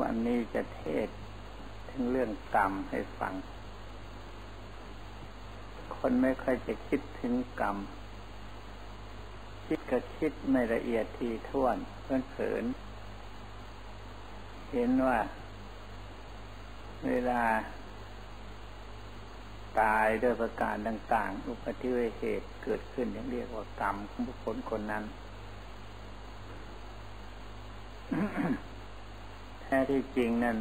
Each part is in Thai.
วันนี้จะเทศถึงเรื่องกรรมให้ฟัง คนไม่ค่อยจะคิดถึงกรรม คิดก็คิดไม่ละเอียดทีท่วนเพื่อนเผิน เห็นว่า เวลา ตายด้วยประการต่างๆ อุบัติเหตุเกิดขึ้นอย่างเรียกว่ากรรมของบุคคลคนนั้น แท้ที่จริงนั่น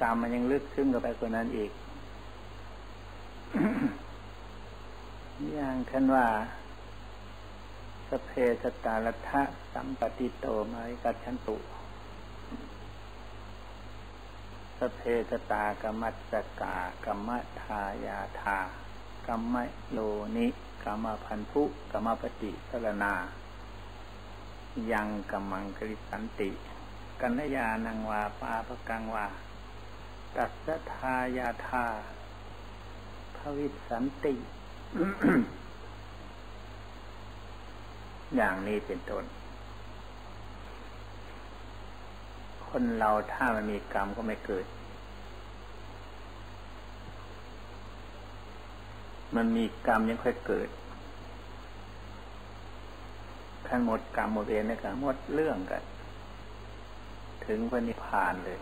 กรรมมันยังลึกซึ้งกับไปกว่านั้นอีก อย่างคันว่า สเพสตาลัทะสัมปติโตมาริกัชันตุสเพสตากรรมัสกากรรมทายาธากรรมโลนิกรรมพันธุกรรมปฏิสรนายังกรรมังกริสันติ กัญญานังวาปาปกังวา ตัสทายาธาภวิสันติ อย่างนี้เป็นต้น คนเราถ้ามันมีกรรมก็ไม่เกิด มันมีกรรมยังค่อยเกิดขั้นหมดกรรมหมดเวรนี่ยก็หมดเรื่องกัน ถึงพระนิพพานเลย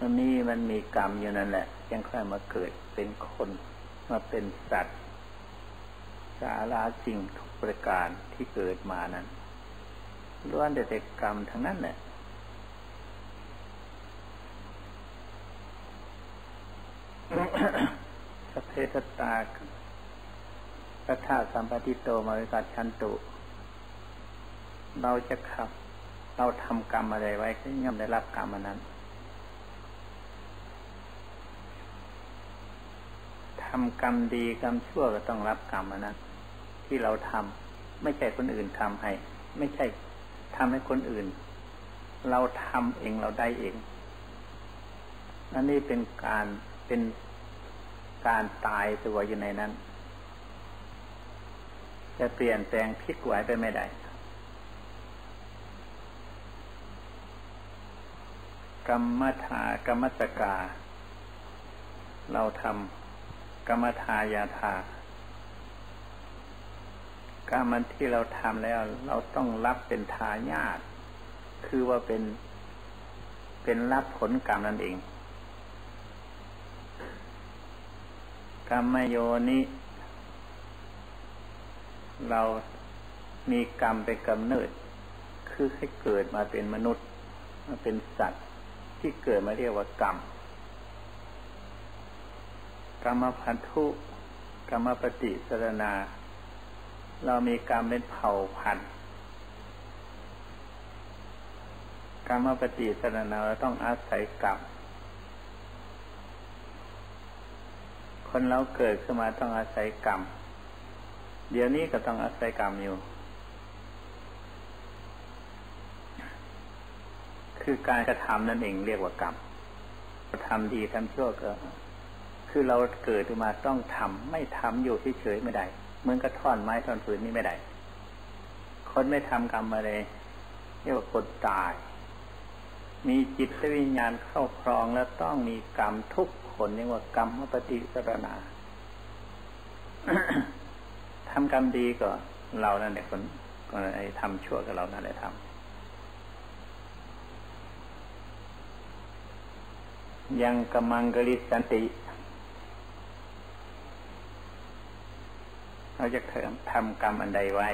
อันนี้มันมีกรรมอยู่นั่นแหละยังค่อยมาเกิดเป็นคนมาเป็นสัตว์ สาราจริงทุกประการที่เกิดมานั้นล้วนแต่กรรมทั้งนั้นแหละสเพทตาพระธาตุสัมปติโตมาวิกัชันตุ เราจะขับ เราทำกรรมอะไรไว้ก็ย่อมได้รับกรรมนั้นทำกรรมดีกรรมชั่วก็ต้องรับกรรมนนั้นที่เราทำไม่ใช่คนอื่นทำให้ ไม่ใช่ทำให้คนอื่น เราทำเองเราได้เองนั่นนี่เป็นการเป็นการตายตัวอยู่ในนั้น จะเปลี่ยนแปลงพลิกไหวไปไม่ได้ กรรมฐากรรมสกา เราทำกรรมทายาทากรรมันที่เราทำแล้ว เราต้องรับเป็นทายาทคือว่าเป็นเป็นรับผลกรรมนั่นเองกรรมโยนิเรามีกรรมเป็นกำเนิด คือให้เกิดมาเป็นมนุษย์ มาเป็นสัตว์ ที่เกิดมาเรียกว่ากรรม กรรมพันธุกรรมปฏิสรณา เรามีกรรมเป็นเผ่าพันธุ์กรรมปฏิสรณาเราต้องอาศัยกรรม คนเราเกิดขึ้นมาต้องอาศัยกรรม เดี๋ยวนี้ก็ต้องอาศัยกรรมอยู่ คือการกระทำนั่นเองเรียกว่ากรรมทำดีทำชั่วก็ คือเราเกิดมาต้องทำไม่ทำอยู่เฉยๆไม่ได้เหมือนกระท่อนไม้ท่อนฟืนนี่ไม่ได้ คนไม่ทำกรรมอะไรเรียกว่าคนตาย มีจิตวิญญาณเข้าครองแล้วต้องมีกรรมทุกคนเรียกว่ากรรมปฏิสรณาทำกรรมดีก็เรานั่นแหละคนไอ้ทำชั่วกับเรานั่นแหละทำ ยังกำมังกริสันติ เราจะทำกรรมอันใดไว้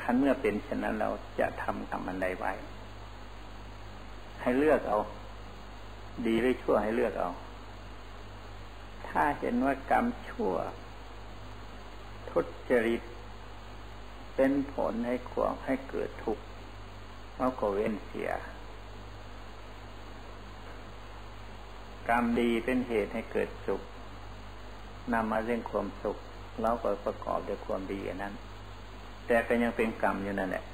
คันเมื่อเป็นเช่นนั้นเราจะทำกรรมอันใดไว้ ให้เลือกเอา ดีหรือชั่วให้เลือกเอา ถ้าเห็นว่ากรรมชั่ว ทุจริต เป็นผลให้ความให้เกิดทุกข์เราก็เว้นเสีย กรรมดีเป็นเหตุให้เกิดสุขนำมาเรื่องความสุขเราก็ประกอบด้วยความดีอันนั้น แต่ก็ยังเป็นกรรมอยู่นั่นแหละ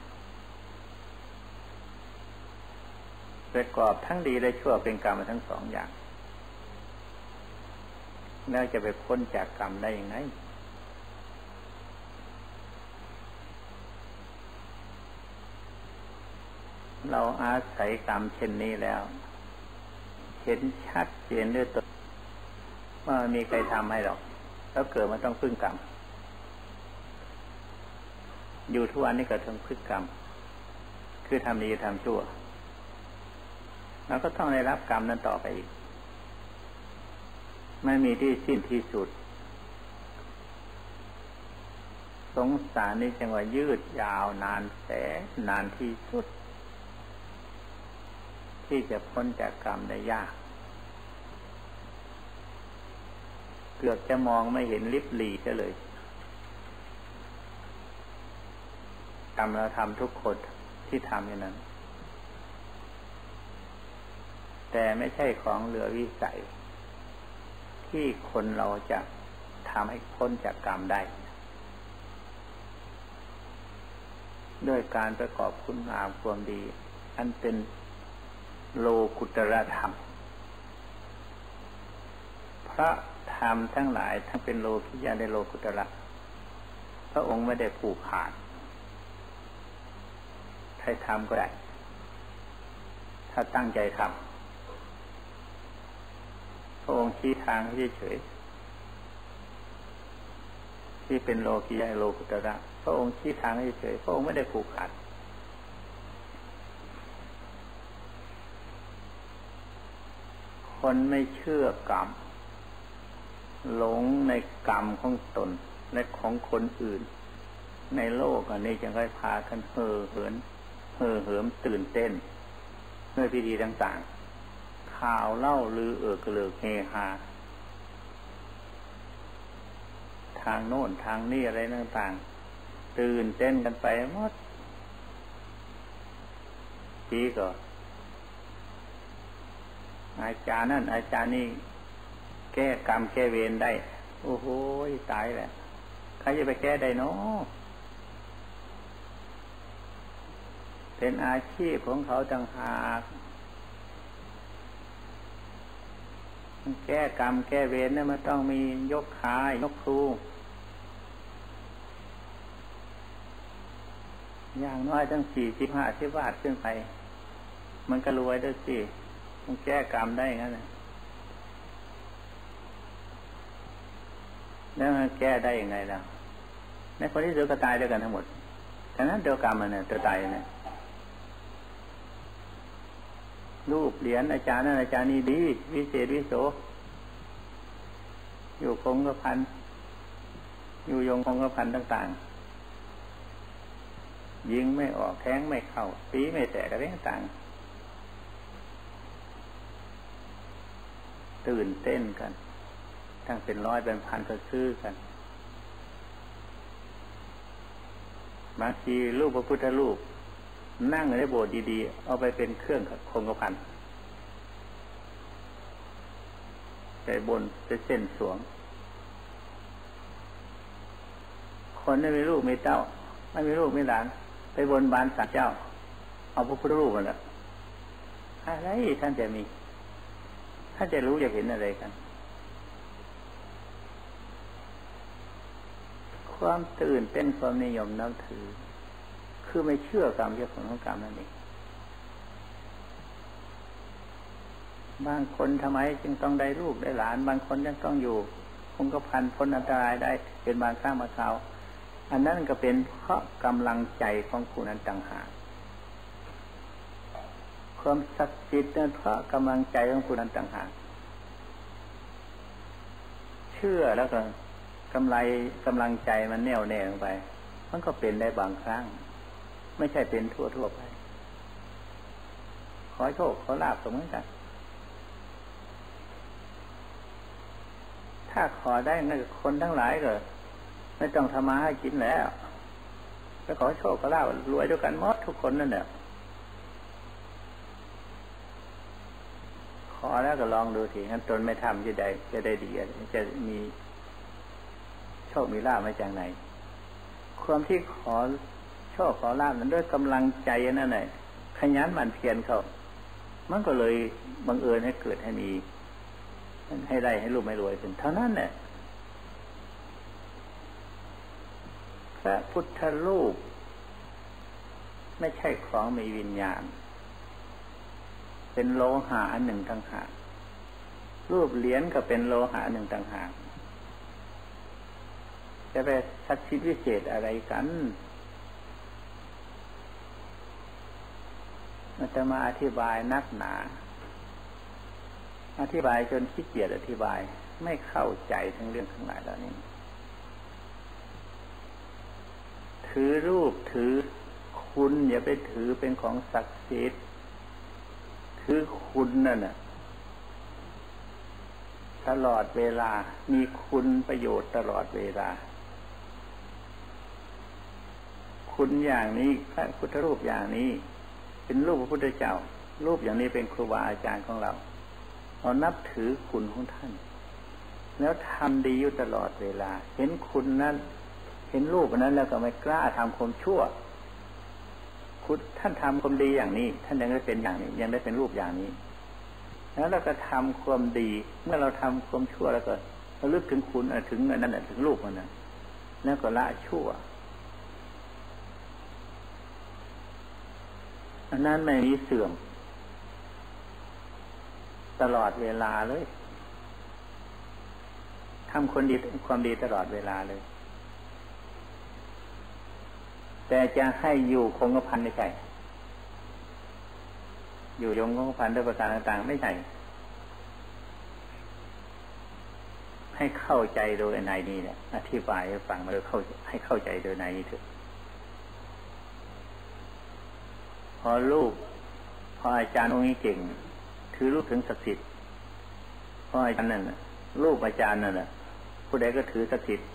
ประกอบทั้งดีและชั่วเป็นกรรมทั้งสองอย่าง แล้วจะไปพ้นจากกรรมได้ยังไงเราอาศัยกรรมเช่นนี้แล้ว เห็นชัดเจนด้วยตัวว่ามีใครทำให้หรอก แล้วเกิดมันต้องพึ่งกรรม อยู่ทุกวันนี้ก็ต้องพึ่งกรรม คือทำดีทำชั่วเราก็ต้องได้รับกรรมนั้นต่อไปอีก ไม่มีที่สิ้นที่สุด สงสารนี่จังว่ายืดยาวนานแสนนานที่สุด ที่จะพ้นจากกรรมได้ยาก เกือบจะมองไม่เห็นลิบหลีจะเลยกรรมเราทำทุกคนที่ทำอย่างนั้น แต่ไม่ใช่ของเหลือวิสัย ที่คนเราจะทำให้พ้นจากกรรมได้ด้วยการประกอบคุณงามความดี อันเป็น โลกุตระธรรม พระธรรมทั้งหลายทั้งเป็นโลกิยาในโลกุตระพระองค์ไม่ได้ผูกขาดใครทำก็ได้ ถ้าตั้งใจทำพระองค์ชี้ทางให้เฉยที่เป็นโลกียาโลกุตระพระองค์ชี้ทางให้เฉยพระองค์ไม่ได้ผูกขาด คนไม่เชื่อกรรม หลงในกรรมของตนและของคนอื่น ในโลกอันนี้จะค่อยพากันเห่อเหินเห่อเหิมตื่นเต้นเมื่อพิธีต่างๆ ข่าวเล่าลือเอือกเลือกเฮฮาทางโน้นทางนี้อะไรต่างๆ ตื่นเต้นกันไปหมดทีก็ อาจารย์นั่นอาจารย์นี่แก้กรรมแก้เวรได้ โอ้โหตายแหละใครจะไปแก้ได้เนาะเป็นอาชีพของเขาต่างหากแก้กรรมแก้เวรเนี่ยมันต้องมียกขายยกครูอย่างน้อยตั้งสี่สิบห้าสิบบาทขึ้นไป มันก็รวยด้วยสิ มันแก้กรรมได้งั้นนะแล้วมันแก้ได้ยังไงล่ะในคนที่เสือก็ตายด้วยกันทั้งหมดฉะนั้นเดียวกรรมมันเนี่ยจะตายเนี่ยรูปเหรียญอาจารย์นั่นอาจารย์นี่ดี วิเศษวิโส อยู่คงกระพัน อยู่ยงคงกระพันต่าง ๆ ยิงไม่ออกแทงไม่เข้าปีไม่แตกอะไรต่าง ตื่นเต้นกัน ทั้งเป็นร้อยเป็นพันก็ซื้อกันบางทีรูปพระพุทธรูป นั่งในโบสถ์ดีๆ เอาไปเป็นเครื่องคงกระพันใจบนไปเส้นสวง คนไม่มีลูกไม่เจ้า ไม่มีลูกไม่หลาน ไปบนบานสัตว์เจ้า เอาพระพุทธรูปมาแล้วอะไรท่านจะมี ท่าจะรู้จะเห็นอะไรกัน ความตื่นเต้นความนิยมนับถือ คือไม่เชื่อกรรมเชื่อผลของกรรมนั่นเองบางคนทำไมจึงต้องได้ลูกได้หลาน บางคนยังต้องอยู่ คงก็พันพ้นอันตรายได้ เป็นบางครั้งมาคราวอันนั้นก็เป็นเพราะกำลังใจของคุณนั้นต่างหาก ความศักดิ์สิทธิ์นั้นเพราะกำลังใจของคุณนั้นต่างหากเชื่อแล้วก็กำไรกำลังใจมันแน่วแน่ลงไป มันก็เป็นได้บางครั้ง ไม่ใช่เป็นทั่วทั่วไป ขอโชคขอลาบสมมติกันถ้าขอได้นั่นคนทั้งหลายก็ไม่ต้องทำมาให้กินแล้วจะขอโชคขอลาบรวยด้วยกันหมดทุกคนนั่นแหละ อแล้วก็ลองดูทีงั้นตนไม่ทำจะได้จะได้ดีจะมีโชคมีลาบมาจากไหน ความที่ขอโชอบขอลาบนั้นด้วยกำลังใจนั่นแหละขยันหมั่นเพียรเขามันก็เลยบังเอิญให้เกิดให้มีให้ได้ให้รูปไม่รวยเป็นเท่านั้นแหละพระพุทธรูป ไม่ใช่ของมีวิญญาณ เป็นโลหะอันหนึ่งต่างหากรูปเหรียญก็เป็นโลหะหนึ่งต่างหากจะไปสักชิดวิเศษอะไรกันมันจะมาอธิบายนักหนา อธิบายจนขี้เกียจอธิบายไม่เข้าใจทั้งเรื่องทั้งหลายเหล่านี้ ถือรูปถือคุณอย่าไปถือเป็นของศักดิ์สิทธิ์ ถือคุณนั่นน่ะตลอดเวลามีคุณประโยชน์ตลอดเวลา คุณอย่างนี้พระพุทธรูปอย่างนี้ เป็นรูปพระพุทธเจ้า รูปอย่างนี้เป็นครูบาอาจารย์ของเราเรานับถือคุณของท่าน แล้วทำดีอยู่ตลอดเวลา เห็นคุณนั้น เห็นรูปนั้นแล้วก็ไม่กล้าทำความชั่ว คุณท่านทำความดีอย่างนี้ ท่านยังได้เป็นอย่างนี้ ยังได้เป็นรูปอย่างนี้ แล้วเราก็ทำความดี เมื่อเราทำความชั่วแล้วก็เราลึกถึงคุณถึงนั้นถึงลูกมันนั้นแล้วก็ละชั่วอันนั้นไม่มีเสื่อม ตลอดเวลาเลยทำคนดีความดีตลอดเวลาเลย แต่จะให้อยู่คงกระพันไม่ใช่ อยู่ยงของพันด้วยประการต่าง ๆ ไม่ใช่ ให้เข้าใจโดยในนี้เนี่ยอธิบายให้ฟังมาโดยเข้าให้เข้าใจโดยในนี้เถอะพอลูกพออาจารย์องค์นี้เก่ง ถือลูกถึงศักดิ์สิทธิ์พออาจารย์นั่นลูกอาจารย์นั่นแหละผู้ใดก็ถือศักดิ์สิทธิ์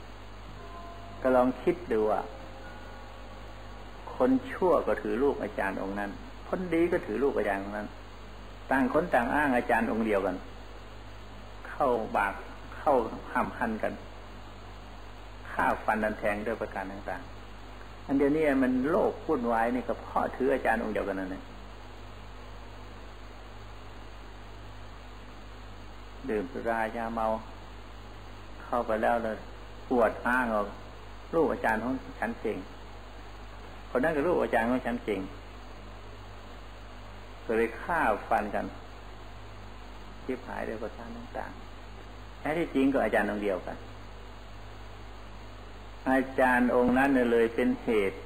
ก็ลองคิดดูว่า คนชั่วก็ถือลูกอาจารย์องค์นั้น คนดีก็ถือลูกอาจารย์องค์นั้น ต่างคนต่างอ้างอาจารย์องค์เดียวกัน เข้าบากเข้าห้ามหันกันฆ่าฟันดันแทงด้วยประการต่างๆอันเดียวนี้มันโลกพุ่นวายนี่ก็เพราะถืออาจารย์องค์เดียวกันนั่นเองดื่มสุรายาเมา เข้าไปแล้วเลยปวดอ้างออกลูกอาจารย์ของฉันเก่ง คนนั้นก็ลูกอาจารย์ของฉันเก่งก็เลยฆ่าฟันกันชิบหายด้วยประการต่างๆแท้ที่จริงก็อาจารย์องเดียวกัน อาจารย์องค์นั้นเลยเป็นเหตุ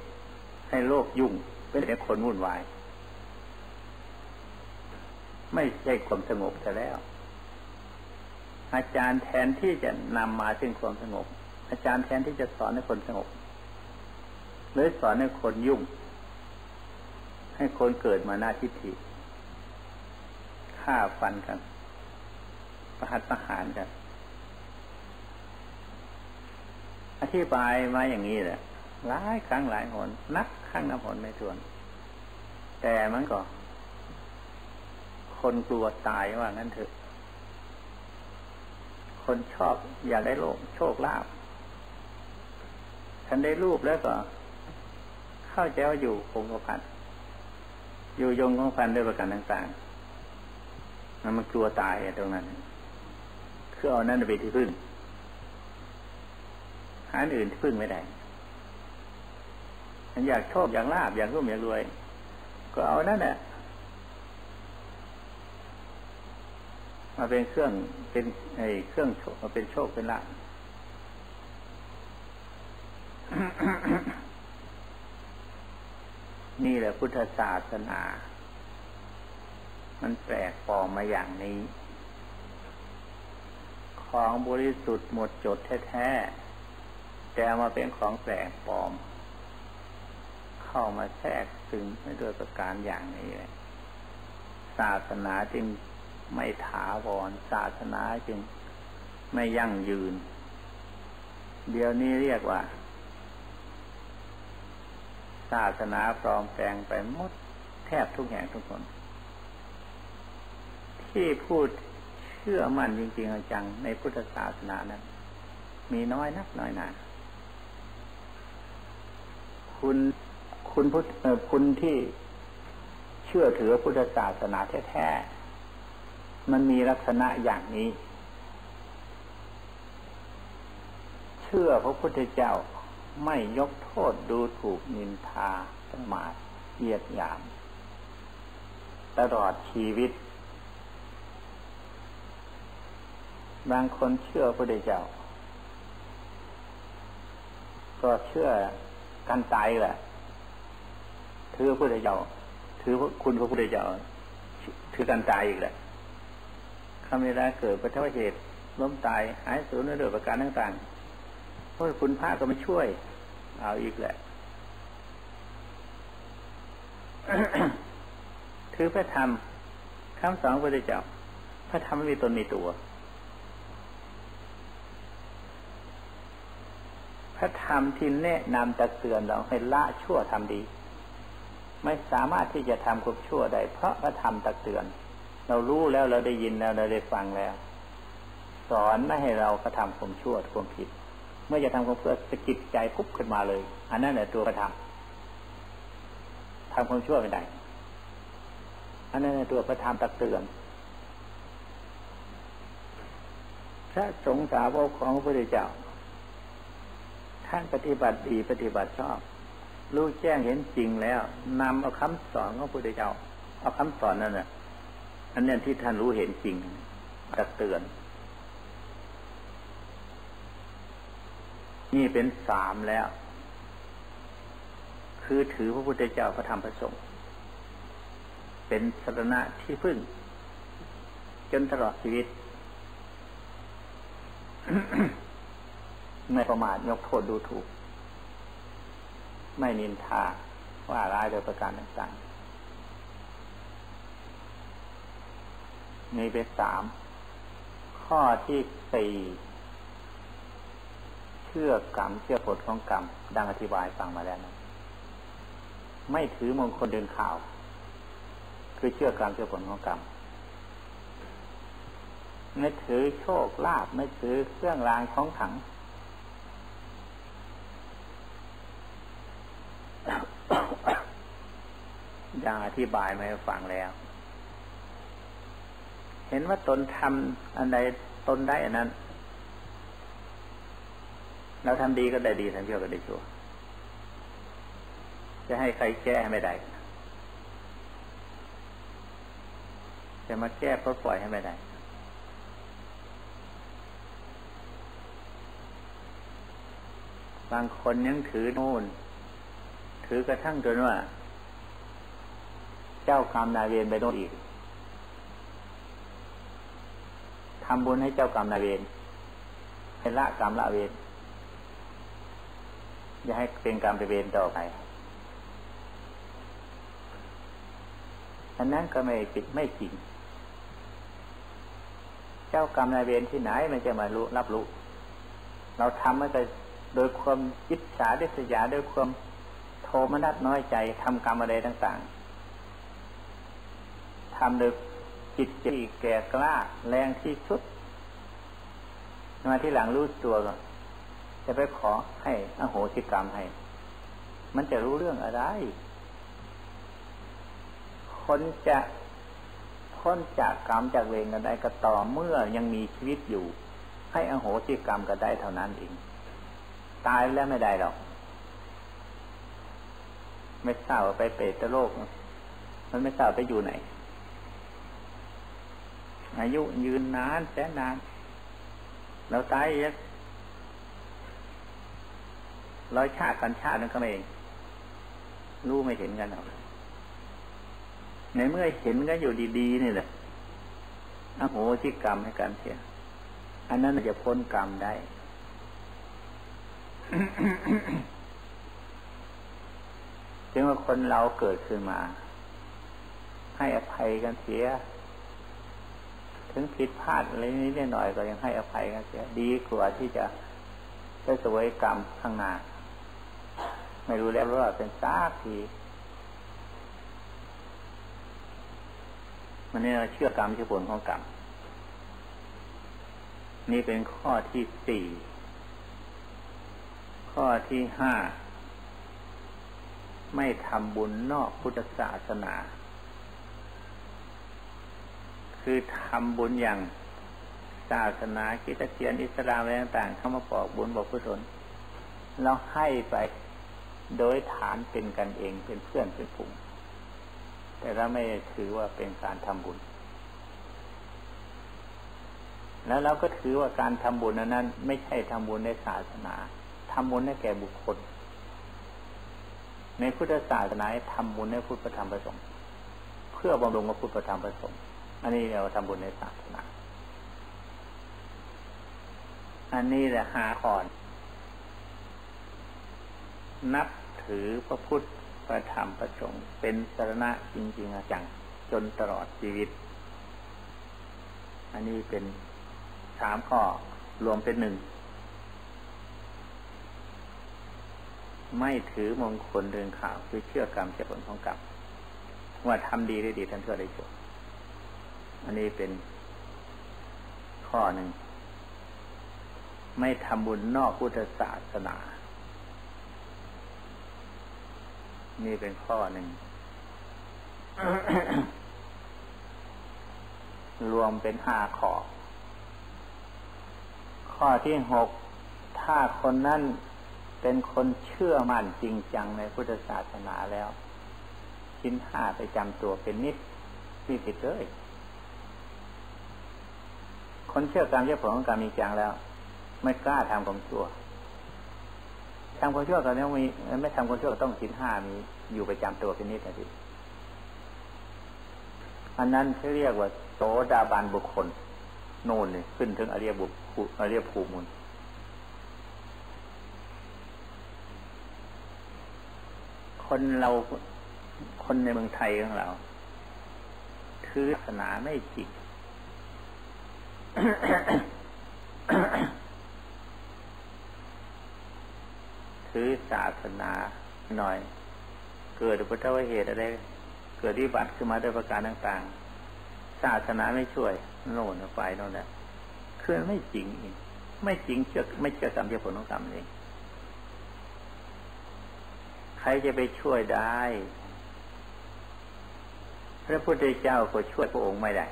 ให้โลกยุ่ง เป็นแต่คนวุ่นวาย ไม่ใช่ความสงบแต่แล้ว อาจารย์แทนที่จะนำมาซึ่งความสงบ อาจารย์แทนที่จะสอนให้คนสงบ เลยสอนให้คนยุ่ง ให้คนเกิดมาหน้าทิฏฐิฆ่าฟันกัน ประหัตประหารกัน อธิบายมาอย่างนี้แหละหลายครั้งหลายหน นักครั้งนับหนไม่ถ้วน แต่มันก็ คนกลัวตายว่างั้นเถอะ คนชอบอยากได้โลกโชคลาภฉันได้รูปแล้วก็ เข้าใจว่าอยู่คงกระพันอยู่ยงของพันด้วยประการต่างๆมันมันกลัวตายตรงนั้นคือเอานั่นไปที่พึ่งหาอื่นที่พึ่งไม่ได้ฉันอยากโชอบอยากลาบอยากร่วมอยากรวย ก็เอานั่นแหละมาเป็นเครื่องเป็นไอ้เครื่องโชคมาเป็นโชคเป็นลาบ นี่แหละพุทธศาสนา มันแปลกปลอมมาอย่างนี้ ของบริสุทธิ์หมดจดแท้ๆแต่มาเป็นของแปลกปลอม เข้ามาแทรกซึงไม่ด้วยประการอย่างนี้เลยศาสนาจึงไม่ถาวร ศาสนาจึงไม่ยั่งยืน เดี๋ยวนี้เรียกว่า ศาสนาปลอมแปลงไปหมดแทบทุกแห่งทุกคน ที่พูดเชื่อมั่นจริงๆจังในพุทธศาสนานั้น มีน้อยนักน้อยหนาคุณคุณพุทธคุณที่เชื่อถือพุทธศาสนาแท้ๆมันมีลักษณะอย่างนี้ เชื่อพระพุทธเจ้าไม่ยก โทษดูถูกนินทาประมาทเยียดยาม ตลอดชีวิต บางคนเชื่อพระเจ้า ก็เชื่อการตายแหละถือพระเจ้าถือคุณพระพุทธเจ้าถือการตายอีกแหละคำเวลาเกิดประทวเหตุล้มตายหายสูญในเรื่องประการต่างๆเพราะคุณพระก็มาช่วย เอาอีกแหละ ถือพระธรรมคำสอนพระเจ้าพระธรรมไม่มีตนมีตัว พระธรรมที่แนะนำตักเตือนเราให้ละชั่วทำดี ไม่สามารถที่จะทำความชั่วได้เพราะพระธรรมตักเตือน เรารู้แล้วเราได้ยินแล้วเราได้ฟังแล้ว สอนไม่ให้เรากระทำความชั่วความผิด เมื่อจะทำความเพื่อสะกิดใจปุ๊บขึ้นมาเลย อันนั้นแหละตัวพระธรรมทำความชั่วไม่ได้อันนั้นตัวประธานตักเตือน พระสงฆ์สาวกของพระพุทธเจ้า ท่านปฏิบัติดีปฏิบัติชอบ รู้แจ้งเห็นจริงแล้วนำเอาคำสอนของพระพุทธเจ้า เอาคำสอนนั่นน่ะ อันนี้ที่ท่านรู้เห็นจริงตักเตือน นี่เป็นสามแล้ว คือถือพระพุทธเจ้าพระธรรมพระสงฆ์เป็นสรณะที่พึ่ง จนตลอดชีวิต ไม่ประมาทยกโทษดูถูก ไม่นินทาว่าร้ายโดยประการต่างๆนี่เป็นสาม ข้อที่สี่ เชื่อกรรมเชื่อผลของกรรม ดังอธิบายฟังมาแล้วนะไม่ถือมงคลเดินข่าว คือเชื่อกรรมเชื่อผลของกรรมไม่ถือโชคลาภไม่ถือเครื่องรางของขังอย่างอธิบายมาฟังแล้ว เห็นว่าตนทำอันใดตนได้อันนั้น เราทำดีก็ได้ดีทำชั่วก็ได้ชั่ว จะให้ใครแก้ไม่ได้จะมาแก้ก็ปล่อยให้ไม่ได้บางคนยังถือโน่น ถือกระทั่งจนว่า เจ้ากรรมนายเวรไปโน่นอีกทำบุญให้เจ้ากรรมนายเวรให้ละกรรมละเวร อย่าให้เป็นกรรมไปเวรต่อไปอันนั้นก็ไม่จิตไม่จริง เจ้ากรรมนายเวรที่ไหนมันจะมารู้รับรู้ เราทำมันจะโดยความยิดฉาดิษยาด้วยความโทมนัสน้อยใจทำกรรมอะไรต่างๆทำโดยจิตจีแก่กล้าแรงที่ชุด มาที่หลังรู้ตัวก็ จะไปขอให้อโหสิกรรมให้ มันจะรู้เรื่องอะไร คนจะพ้นจากกรรมจากเวรกันได้ก็ต่อเมื่อยังมีชีวิตอยู่ ให้อโหสิกรรมก็ได้เท่านั้นเอง ตายแล้วไม่ได้หรอก ไม่ทราบไปเปรตโลก มันไม่ทราบไปอยู่ไหน อายุยืนนานแสนนาน แล้วตายเอก ร้อยชาติกันชาตินั่นก็เองรู้ไม่เห็นกันหรอกในเมื่อเห็นกันอยู่ดีๆนี่แหละอโหสิกรรมให้กันเสียอันนั้นจะพ้นกรรมได้ จึงว่าคนเราเกิดขึ้นมา ให้อภัยกันเสีย ถึงผิดพลาดอะไรนิดหน่อยก็ยังให้อภัยกันเสีย ดีกว่าที่จะได้สวยกรรมข้างหน้า ไม่รู้แล้วว่าเป็นซากทีมันนี่เราเชื่อกรรมเชื่อผลของกรรมนี่เป็นข้อที่สี่ข้อที่ห้าไม่ทำบุญนอกพุทธศาสนา คือทำบุญอย่างศาสนาคิดเตียนอิสลามอะไรต่างๆเข้ามาบอกบุญบอกกุศลเราให้ไป โดยฐานเป็นกันเองเป็นเพื่อนเป็นฝูงแต่เราไม่ถือว่าเป็นการทำบุญ แล้วเราก็ถือว่าการทำบุญนั้น ไม่ใช่ทำบุญในศาสนาทำบุญให้แก่บุคคล ในพุทธศาสนาทำบุญให้พุทธธรรมประสงค์เพื่อบำรุงพระพุทธธรรมประสงค์อันนี้เราทำบุญในศาสนา อันนี้แหละหาก่อน นับ ถือพระพุทธพระธรรมพระสงฆ์เป็นสารณะจริงๆจังจนตลอดชีวิต อันนี้เป็นสามข้อรวมเป็นหนึ่ง ไม่ถือมงคลเดินข่าวคือเชื่อกรรมเชื่อผลของกรรมว่าทำดีได้ดีท่านเชื่อได้ชั่วอันนี้เป็นข้อหนึ่ง ไม่ทำบุญนอกพุทธศาสนา นี่เป็นข้อหนึ่ง รวมเป็นห้าข้อ ข้อที่หกถ้าคนนั้นเป็นคนเชื่อมั่นจริงจังในพุทธศาสนาแล้ว ชิ้นห้าไปจำตัวเป็นนิดที่ผิดเลยคนเชื่อกรรมเชื่อผลของกรรมมีจังแล้ว ไม่กล้าทำความชั่ว ทำความชั่วกันแล้วมีไม่ทำความชั่วต้องชิ้นห้ามีอยู่ไปจำตัวเป็นนิดนะทีอันนั้นเขาเรียกว่าโสดาบันบุคคล โน่นนี่ขึ้นถึงอริยบุคอริยภูมิคนเราคนในเมืองไทยของเรา ถือศาสนาไม่จริง ถือศาสนาหน่อย เกิดอุบัติเหตุอะไร เกิดวิบัติขึ้นมาด้วยประการต่างๆ ศาสนาไม่ช่วยโน่นไปโน่นแหละคือไม่จริงอีกไม่จริงเชื่อไม่เชื่อกรรมเชื่อผลของกรรมเองใครจะไปช่วยได้ พระพุทธเจ้าก็ช่วยพระองค์ไม่ได้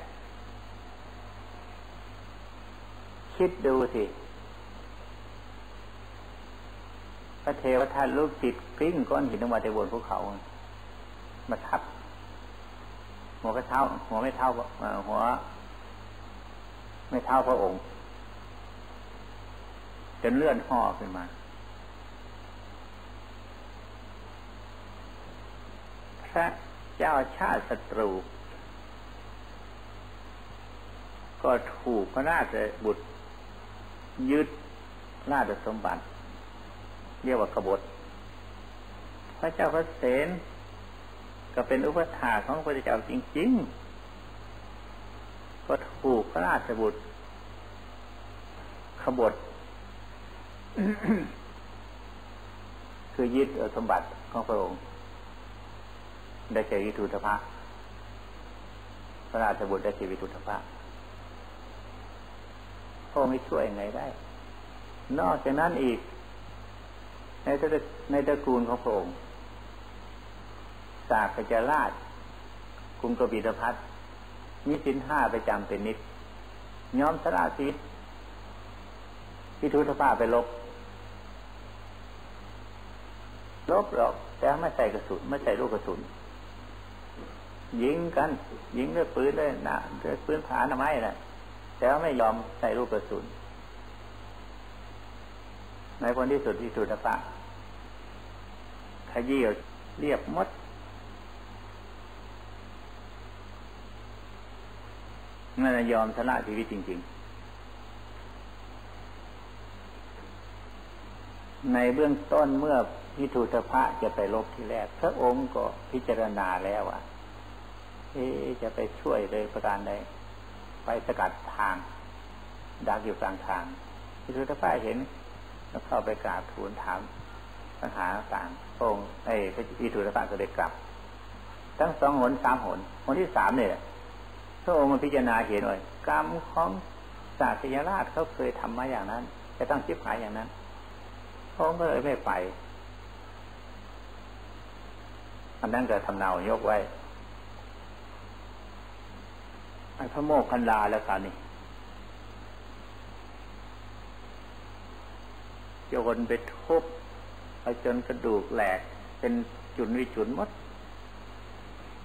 คิดดูสิ พ ระเทวทัตลูกจิตกลิ้งก้อนหินลงมาในบนภูเขา มาทับ หัวก็เท้า หัวไม่เท้าหัว ไม่เท้าพระองค์จนเลื่อนห่อขึ้นมา พระเจ้าชาติศัตรู ก็ถูกพระราชบุตรยึดราชสมบัติ เรียกว่ากบฏ พระเจ้าพระเสนก็เป็นอุปถาของพระเจ้าจริง ๆ ก็ถูกพระราชบุตรขบฏ คือยึดสมบัติของพระองค์ ได้เจวิทุตภะพระราชบุตรได้เจวิทุตภะพ่อไม่ช่วยยังไงได้ นอกจากนั้นอีก ในตระในตระกูลของพระองค์สากจาราชคุมกบิตพัทมีสินห้าไปจำเป็นนิดย้อมสราสีพิทุตภาไปลบ ลบหรอก แต่ไม่ใส่กระสุนไม่ใส่ลูกกระสุน ยิงกัน ยิงด้วยปืนด้วยนะด้วยปืนผาหน้าไม้แหละแต่ไม่ยอมใส่ลูกกระสุน ในคนที่สุดที่สุดปะขยี้เรียบมด นั่นยอมชนะชีวิตจริง ๆ ในเบื้องต้นเมื่อพิทูตภะจะไปลบที่แรก พระองค์ก็พิจารณาแล้วอะเอ๊จะไปช่วยเลยประการใดไปสกัดทาง ดักอยู่กลางทางพิทุตภาเห็น แล้วเข้าไปกราบทูลถามปัญหาต่างพระองค์ไอ้พิทุตภาก็เลยกลับ ทั้งสองหนสามหนหนที่สามเนี่ยพระองค์มันพิจารณาเห็นเลยกรรมของศาสยราชเขาเคยทำมาอย่างนั้นจะต้องชิบหายอย่างนั้นพระองค์ก็เลยไม่ไปอันนั้นก็ทำเนายกไว้พระโมกขันลาแล้วกันนี่ โยนไปทุบไปจนกระดูกแหลก เป็นจุนวิจุนมด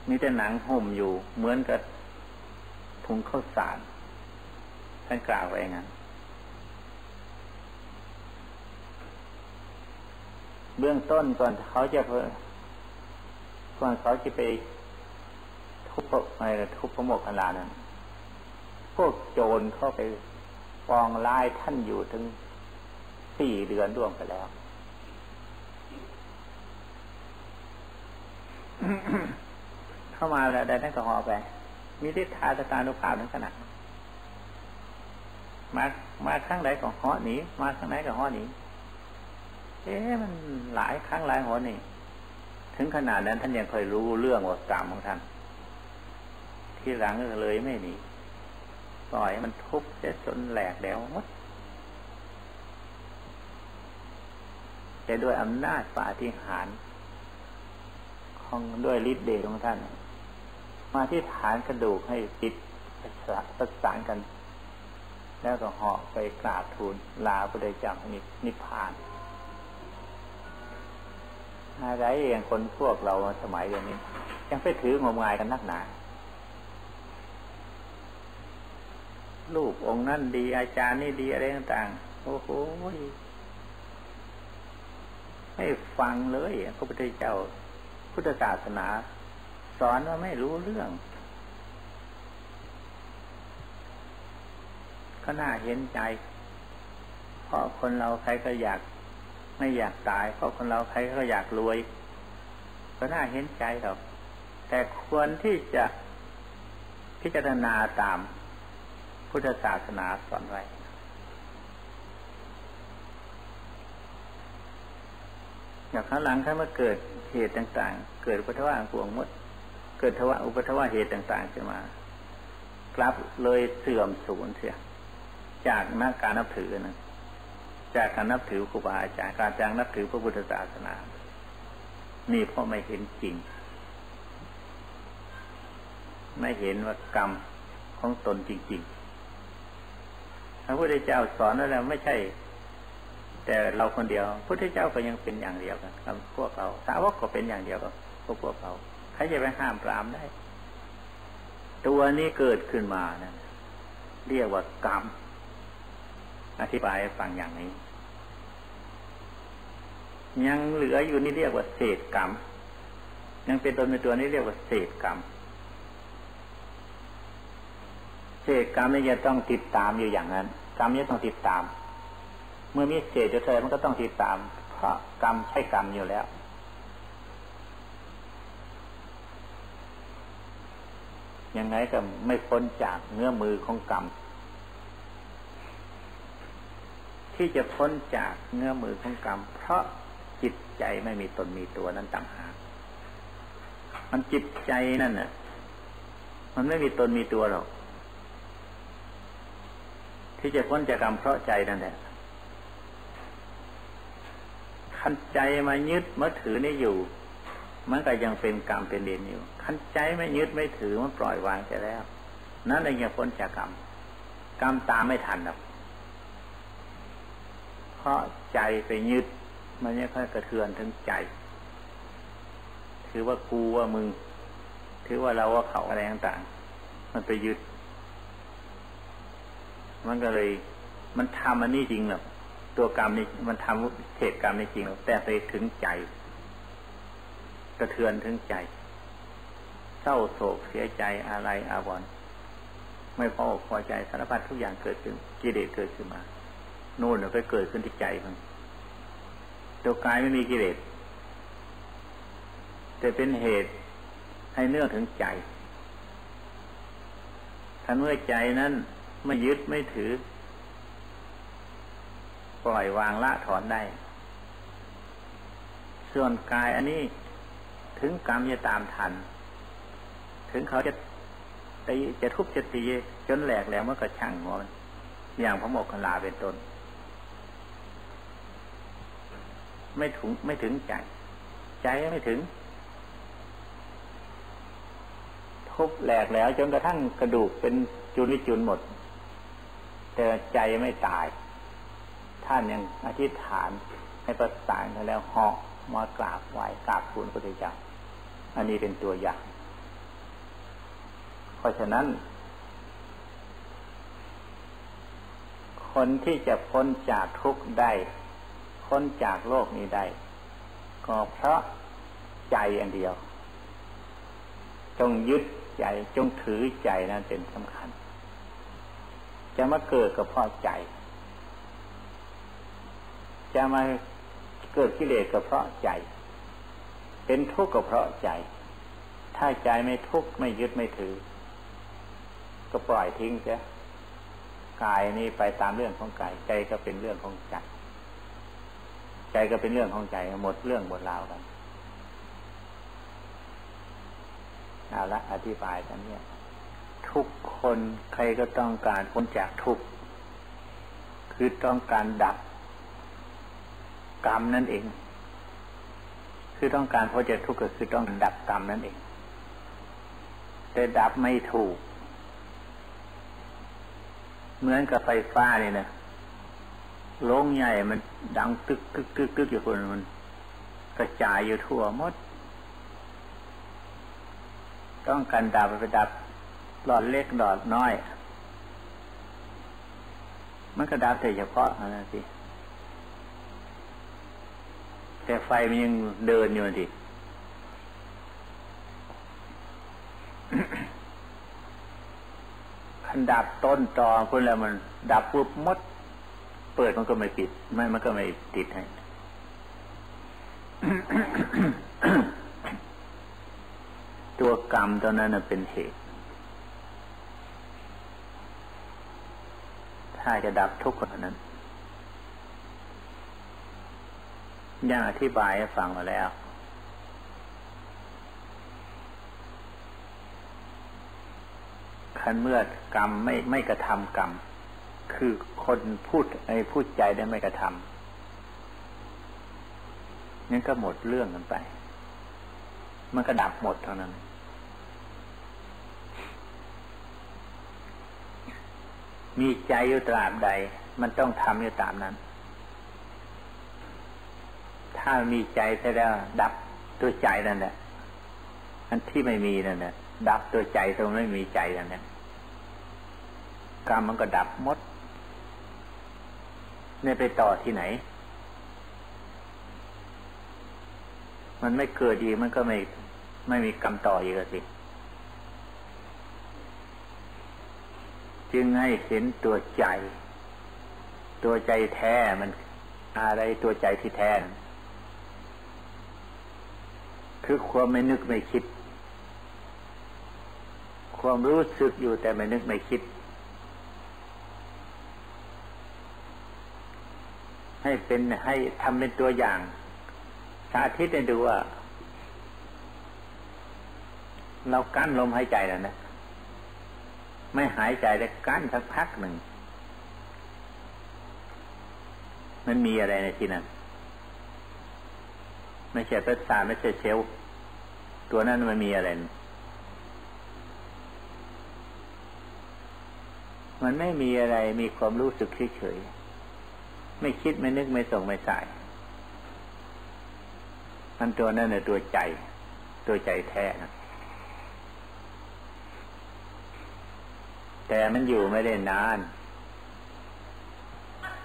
มีแต่หนังห่มอยู่ เหมือนกับถุงข้าวสารท่านกล่าวไว้งั้น เบื้องต้นก่อนเขาจะเพิ่ก่อนเขาจะไปทุบอะไรทุบพระโมกขลานั้นพวกโจรเข้าไปปองลายท่านอยู่ถึง สี่เดือนร่วงไปแล้ว เข้ามาแล้วได้นั่นก็หอไป มีทิศทาสการุภาพทั้งขนาดมามาข้างไหนก็หอหนีมาข้างไหนก็หอหนีเอ๊ะมันหลายครั้งหลายหนนี่ ถึงขนาดนั้นท่านยังเคยรู้เรื่องว่ากรรมของท่าน ที่หลังก็เลยไม่หนีปล่อยมันทุบเสียจนแหลกแล้วหมด แต่ด้วยอำนาจปาฏิหาริย์ของด้วยฤทธิ์เดชของท่าน มาที่ฐานกระดูกให้ติดประสานกัน แล้วก็เหาะไปกราบทูลลาพระเดชจานิพพานอะไรอย่างคนพวกเราสมัยเดี๋ยวนี้ ยังไปถืองมงายกันนักหนาลูกองค์นั่นดีอาจารย์นี่ดีอะไรต่างๆ โอ้โห ไม่ฟังเลยพระพุทธเจ้าพุทธศาสนา สอนว่าไม่รู้เรื่อง ก็น่าเห็นใจ เพราะคนเราใครก็อยาก ไม่อยากตาย เพราะคนเราใครก็อยากรวย ก็น่าเห็นใจหรอกแต่ควรที่จะพิจารณาตามพุทธศาสนาสอนไว้ อย่างข้างหลังถ้ามาเกิดเหตุต่าง ๆ เกิดอุปทวะห่วงมด เกิดทวะอุปทวะเหตุต่างๆขึ้นมากลับเลยเสื่อมสูญเสีย จากนักการนับถือนะจากการนับถือครูบาอาจารย์การจางนับถือพระพุทธศาสนานี่เพราะไม่เห็นจริง ไม่เห็นว่ากรรมของตนจริง ๆ พระพุทธเจ้าสอนแล้วไม่ใช่ แต่เราคนเดียวพุทธเจ้าก็ยังเป็นอย่างเดียวกันกับพวกเราสาวกก็เป็นอย่างเดียวกับพวกพวกเราใครจะไปห้ามปรามได้ ตัวนี้เกิดขึ้นมานะเรียกว่ากรรม อธิบายฟังอย่างนี้ ยังเหลืออยู่นี่เรียกว่าเศษกรรม ยังเป็นตนในตัวนี้เรียกว่าเศษกรรมเศษกรรมนี่จะต้องติดตามอยู่อย่างนั้น กรรมนี้ต้องติดตาม เมื่อมีเศษจะเธอมันก็ต้องติดตามเพราะกรรมใช่กรรมอยู่แล้ว ยังไงก็ไม่พ้นจากเนื้อมือของกรรม ที่จะพ้นจากเนื้อมือของกรรม เพราะจิตใจไม่มีตนมีตัวนั้นต่างหากมันจิตใจนั่นน่ะ มันไม่มีตนมีตัวหรอกที่จะพ้นจากกรรมเพราะใจนั่นแหละ ขันใจมายึดมาถือนี่อยู่ มันก็ยังเป็นกรรมเป็นเดนอยู่ขันใจไม่ยึดไม่ถือมันปล่อยวางไปแล้ว นั่นเองยังพ้นจากกรรม กรรมตามไม่ทันหรอกเพราะใจไปยึด มันยังค่อยกระเทือนถึงใจ ถือว่ากูว่ามึง ถือว่าเราว่าเขาอะไรต่างๆ มันไปยึด มันก็เลย มันทำอันนี้จริงหรอก ตัวกรรมนี่มันทำเหตุกรรมในจริง แต่ไปถึงใจกระเทือนถึงใจ เศร้าโศกเสียใจอะไรอาวรณ์ไม่พอพอใจสารพัดทุกอย่างเกิดขึ้นกิเลสเกิดขึ้นมา โน่นไปเกิดขึ้นที่ใจมันตัวกายไม่มีกิเลสแต่เป็นเหตุให้เนื่องถึงใจถ้าเมื่อใจนั้นไม่ยึดไม่ถือ ปล่อยวางละถอนได้ ส่วนกายอันนี้ถึงกรรมจะตามทัน ถึงเขาจะตีจะทุบจะตีจนแหลกแล้วมันก็ช่างงอนอย่างพระโมกขลาเป็นต้นไม่ถึงไม่ถึงใจ ใจไม่ถึง ทุบแหลกแล้วจนกระทั่งกระดูกเป็นจุลิจุนหมด แต่ใจไม่ตาย ท่านยังอธิษฐานให้ประสานกันแล้วเหาะมากราบไหว้กราบทูลพระพุทธเจ้าอันนี้เป็นตัวอย่าง เพราะฉะนั้น คนที่จะพ้นจากทุกข์ได้พ้นจากโลกนี้ได้ก็เพราะใจอันเดียว จงยึดใจจงถือใจนั้นเป็นสำคัญ จะมาเกิดกับเพราะใจ จะมาเกิดกิเลสก็เพราะใจ เป็นทุกข์ก็เพราะใจ ถ้าใจไม่ทุกข์ไม่ยึดไม่ถือ ก็ปล่อยทิ้งเสียกายนี้ไปตามเรื่องของกายใจก็เป็นเรื่องของใจใจก็เป็นเรื่องของใจหมดเรื่องหมดราวกันเอาละอธิบายกันเนี่ย ทุกคนใครก็ต้องการพ้นจากทุกข์คือต้องการดับ กรรมนั่นเอง คือต้องการพ้นจากทุกข์ก็คือต้องดับกรรมนั่นเอง แต่ดับไม่ถูก เหมือนกับไฟฟ้าเนี่ยนะโล่งใหญ่มันดังตึกตึกตึกตึกอยู่คนมัน กระจายอยู่ทั่วหมด ต้องการดับไปดับหลอดเล็กหลอดน้อย มันก็ดับแต่เฉพาะนะสิ แต่ไฟมันยังเดินอยู่ดิขันดับต้นตอคนแล้วมัน ดับปุ๊บมด เปิดมันก็ไม่ปิด ไม่มันก็ไม่ติดให้ตัวกรรมตัวนั้นเป็นเหตุ ถ้าจะดับทุกข์คนนั้นน ยังอธิบายให้ฟังมาแล้ว คันเมื่อกรรมไม่ไม่กระทำกรรม คือคนพูดไอ้พูดใจได้ไม่กระทำนั่นก็หมดเรื่องกันไป มันก็ดับหมดเท่านั้นมีใจอยู่ตราบใด มันต้องทำอยู่ตามนั้น ถ้ามีใจใช่แล้ว ดับตัวใจนั่นแหละอันที่ไม่มีนั่นแหละดับตัวใจตรงไม่มีใจนั่นแหละกรรมมันก็ดับหมดเนี่ยไปต่อที่ไหน มันไม่เกิดดีมันก็ไม่ไม่มีกรรมต่ออีกสิจึงให้เห็นตัวใจ ตัวใจแท้มันอะไรตัวใจที่แท้ คือความไม่นึกไม่คิด ความรู้สึกอยู่แต่ไม่นึกไม่คิด ให้เป็นให้ทำเป็นตัวอย่าง สาธิตให้ดูว่า เรากั้นลมหายใจแล้วนะไม่หายใจแต่กั้นสักพักหนึ่ง มันมีอะไรในที่นั้น ไม่ใช่ประสาไม่ใช่เชลตัวนั้นมันมีอะไร มันไม่มีอะไรมีความรู้สึกเฉยๆไม่คิดไม่นึกไม่ส่งไม่สายมันตัวนั้นเนี่ยตัวใจ ตัวใจแท้นะแต่มันอยู่ไม่ได้นาน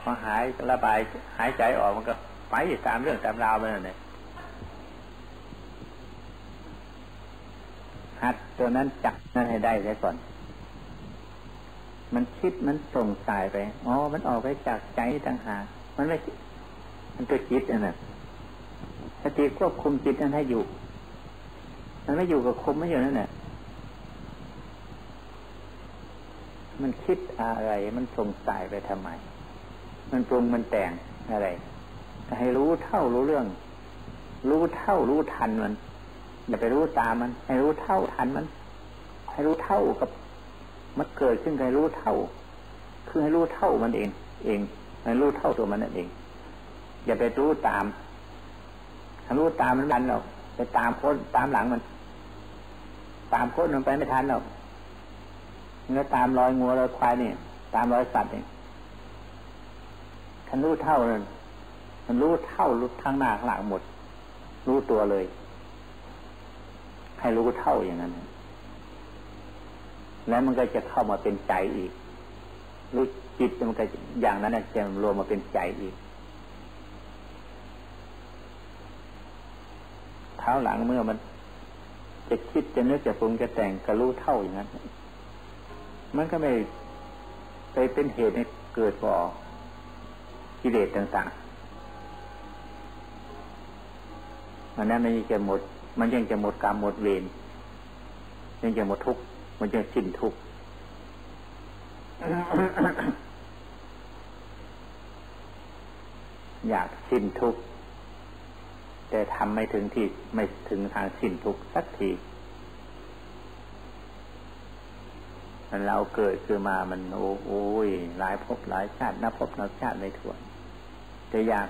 พอหายระบายหายใจออกมันก็ไปตามเรื่องตามราวไปนั่นเอง หัดตัวนั้นจับนั่นให้ได้เลยก่อน มันคิดมันส่งสายไป อ๋อ มันออกไปจากใจต่างหากมันไม่ มันตัวจิตอันนั้นสติควบคุมจิตนั้นให้อยู่ มันไม่อยู่กับคุมไม่อยู่นั่นแหละมันคิดอะไร มันส่งสายไปทำไม มันปรุงมันแต่งอะไรให้รู้เท่ารู้เรื่อง รู้เท่ารู้ทันมัน อย่าไปรู้ตามมัน ให้รู้เท่าทันมัน ให้รู้เท่ากับ มันเกิดขึ้นให้รู้เท่า คือให้รู้เท่ามันเอง เองให้รู้เท่าตัวมันนั่นเอง อย่าไปรู้ตามถ้ารู้ตามมันดันหรอกไปตามพ้นตามหลังมัน ตามพ้นมันไปไม่ทันหรอกเนื้อตามรอยงัวรอยควายนี่ตามรอยสัตว์นี่ท่านรู้เท่านั้นมันรู้เท่ารู้ทางหน้าข้างหลังหมด รู้ตัวเลย ให้รู้เท่าอย่างนั้น แล้วมันก็จะเข้ามาเป็นใจอีก รู้จิตมันก็อย่างนั้นจะรวมมาเป็นใจอีก เท้าหลังเมื่อมันจะคิดจะนึกจะปรุงจะแต่งก็รู้เท่าอย่างนั้น มันก็ไม่ไปเป็นเหตุให้เกิดก่อกิเลสต่างๆมันนั้นมันจะหมด มันยังจะหมดกรรมหมดเวรยังจะหมดทุกข์มันจะสิ้นทุกข์อยากสิ้นทุกข์แต่ทำไม่ถึงที่ไม่ถึงทางสิ้นทุกข์สักทีมันเราเกิดคือมามันโอ้โอยหลายภพหลายชาตินับภพนับชาติไม่ถ้วนแต่อยาก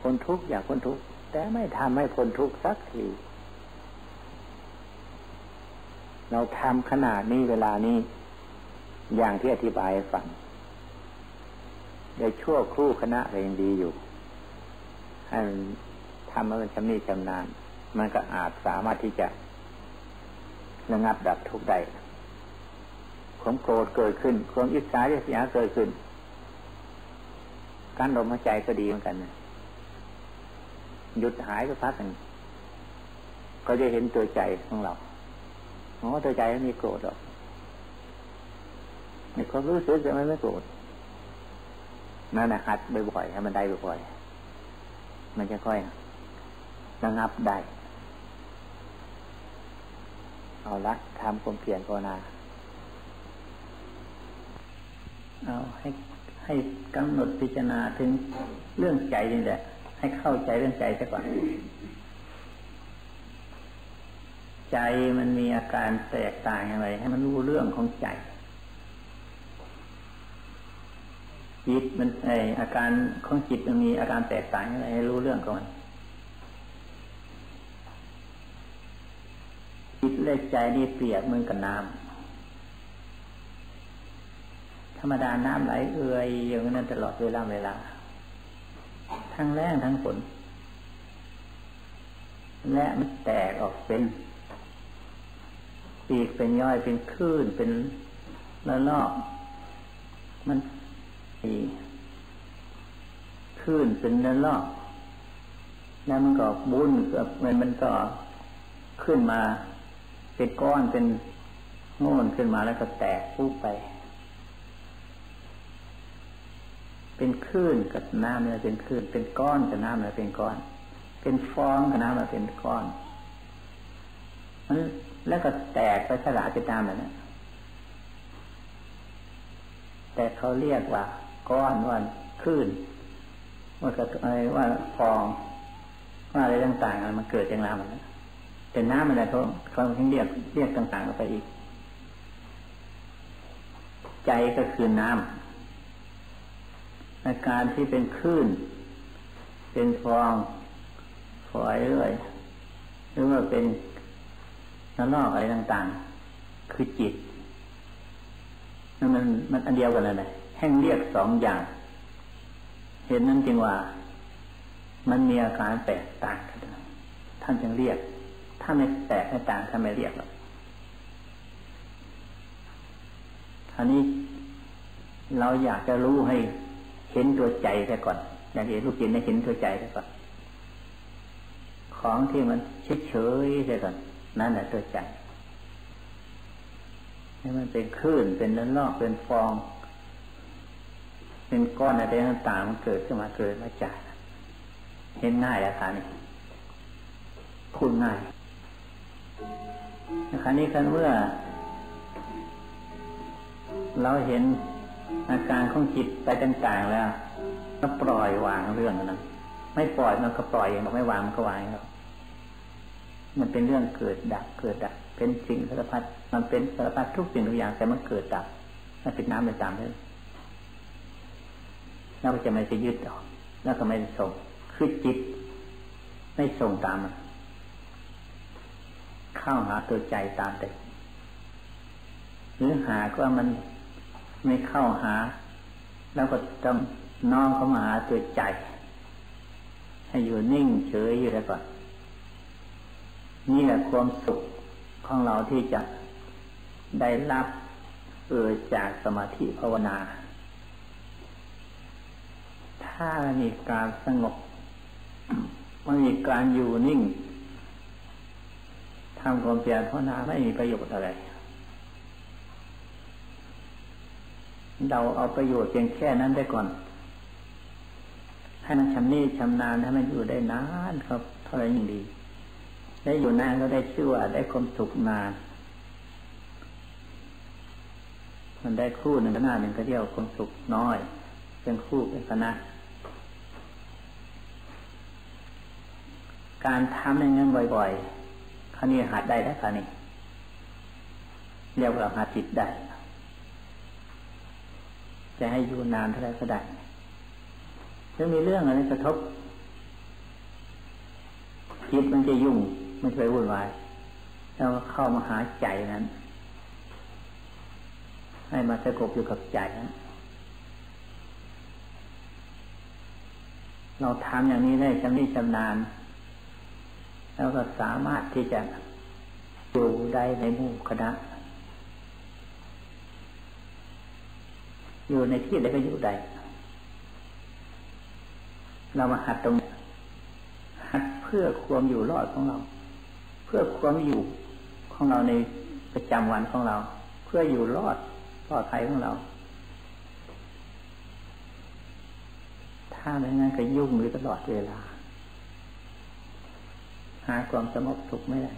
พ้นทุกข์อยากพ้นทุกข์แต่ไม่ทำให้พ้นทุกข์สักที เราทำขนาดนี้เวลานี้ อย่างที่อธิบายให้ฟังในชั่วครู่คณะเรงดีอยู่ให้ทำมันชำนิชำนาญ มันก็อาจสามารถที่จะระงับดับทุกข์ได้ความโกรธเกิดขึ้นความอิจฉาริษยเกิดขึ้น การลมหายใจก็ดีเหมือนกันนะหยุดหายก็พักหนึ่งก็จะเห็นตัวใจของเรา อ๋อตัวใจไม่มีโกรธหรอกในความรู้สึกจะไม่ไม่โกรธนั่นนะหัดบ่อยๆให้มันได้บ่อยๆมันจะค่อยระงับได้ เอาละทำความเพียรภาวนาเอาให้ให้กำหนดพิจารณาถึงเรื่องใจนี่แหละให้เข้าใจเรื่องใจซะก่อน ใจมันมีอาการแตกต่างอย่างไร ให้มันรู้เรื่องของใจ จิตมันไออาการของจิตมันมีอาการแตกต่างอะไรให้รู้เรื่องก่อนจิตและใจนี่เปรียบเหมือนกับน้ำธรรมดาน้ำไหลเอื่อยอย่างนั้นตลอดเวลาเวลา ทั้งแรงทั้งฝนและมันแตกออกเป็น ปีกเป็นย่อยเป็นคลื่นเป็นละลอกมันคลื่นเป็นระลอกแล้วมันก็บุญกับมันมันก็ขึ้นมาเป็นก้อนเป็นโง่นขึ้นมาแล้วก็แตกปุ๊บไป เป็นคลื่นกับน้ำเนี่ยเป็นคลื่นเป็นก้อนกับน้ำเนี่ยเป็นก้อน เป็นฟองกับน้ำเนี่ยเป็นก้อน มันแล้วก็แตกไปสลายไปตามนั้นแต่เขาเรียกว่า ก้อนว่าคลื่นว่ากระอะไรว่าฟองว่าอะไรต่างๆมันเกิดจากน้ำมันแต่น้ำอะไรเขาเขาเรียกเรียกต่างๆไปอีก ใจก็คือน้ำอาการที่เป็นคลื่น เป็นฟองฝอยเรื่อยหรือว่าเป็น น้ำลอกอะไรต่างๆ คือจิตนั่นมันมันอันเดียวกันเลยแห่งเรียกสองอย่าง เห็นนั้นจึงว่า มันมีอาการแตกต่างกันท่านจึงเรียก ถ้าไม่แตกไม่ต่างท่านไม่เรียกหรอกท่านี้เราอยากจะรู้ให้เห็นตัวใจแต่ก่อน อยากเห็นลูกจิตให้เห็นตัวใจแต่ก่อน ของที่มันเฉยๆแต่ก่อน นั่นแหละตัวใจให้มันเป็นคลื่นเป็นน้ำลอกเป็นฟอง เป็นก้อนอะไรต่างๆมันเกิดขึ้นมาเกิดมาจากเห็นง่ายอาการนี้พูดง่ายอาการนี้กันเมื่อ เราเห็นอาการของจิตไปต่างๆแล้วก็ปล่อยวางเรื่องนั้นไม่ปล่อยมันก็ปล่อยเองไม่วางมันก็วางครับ มันเป็นเรื่องเกิดดับเกิดดับ เป็นสิ่งสารพัดมันเป็นสารพัดทุกสิ่งทุกอย่างแต่มันเกิดดับมันเป็นน้ำเป็นตามเลยแล้วก็จะไม่ไปยึดออกแล้วก็ไม่ส่งคือจิต ไม่ส่งตามมันเข้าหาตัวใจตามเด็กหรือหาก็มันไม่เข้าหา แล้วก็ต้องน้องเข้ามาหาตัวใจ ให้อยู่นิ่งเฉยอยู่แล้วก่อน นี่แหละความสุขของเราที่จะได้รับเกิดจากสมาธิภาวนา ถ้ามีการสงบมันมีการอยู่นิ่งทำความเพียรภาวนาไม่มีประโยชน์อะไร เราเอาประโยชน์เพียงแค่นั้นได้ก่อน ให้มันชำนิชำนาญให้มันอยู่ได้นานครับเท่าไรยิ่งดี ได้อยู่นานก็ได้ชื่อว่าได้ความสุขนาน มันได้คู่หนึ่งหน้าหนึ่งก็เรียกความสุขน้อย เป็นคู่เป็นคณะการทำอย่างนั้นบ่อยๆคราวนี้หัดได้แล้วคราวนี้เรียกว่าหัดจิตได้ จะให้อยู่นานเท่าไรก็ได้ถ้ามีเรื่องอะไรกระทบจิตมันจะยุ่ง ไม่เคยวุ่นวายแล้วเข้ามาหาใจนั้น ให้มาสงบอยู่กับใจนั้นเราทำอย่างนี้ได้ชำนิชำนาญ แล้วก็สามารถที่จะอยู่ได้ในหมู่คณะ อยู่ในที่ใดก็อยู่ได้เรามาหัดตรงหัดเพื่อความอยู่รอดของเรา พื่อความอยู่ของเราในประจำวันของเรา เพื่ออยู่รอดปลอดภัยของเรา ถ้าไม่งั้นก็ยุ่งอยู่ตลอดเวลา หาความสงบสุขไม่ได้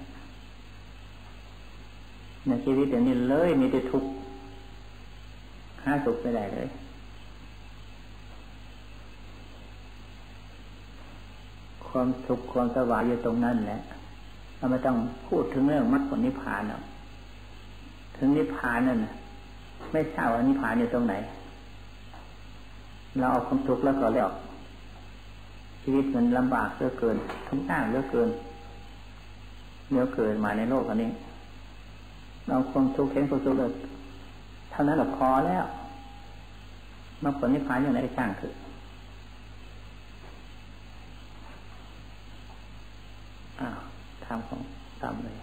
ในชีวิตอย่างนี้เลยมีแต่ทุกข์หาสุขไม่ได้เลยความสุขความสบายอยู่ตรงนั้นแหละ เราไม่ต้องพูดถึงเรื่องมรรคผลนิพพานหรอกถึงนิพพานนั่นไม่ทราบว่านิพพานอยู่ตรงไหน เราเอาความทุกข์แล้วก็เรียกชีวิตมันลำบากเหลือเกินทุกข์ยากเหลือเกินเมื่อเกิดมาในโลกอันนี้ เราคงทุกข์เห็นความทุกข์เลยเท่านั้นเราพอแล้วมาผลนิพพานอย่างไรช่างคือ ทำของตามเลย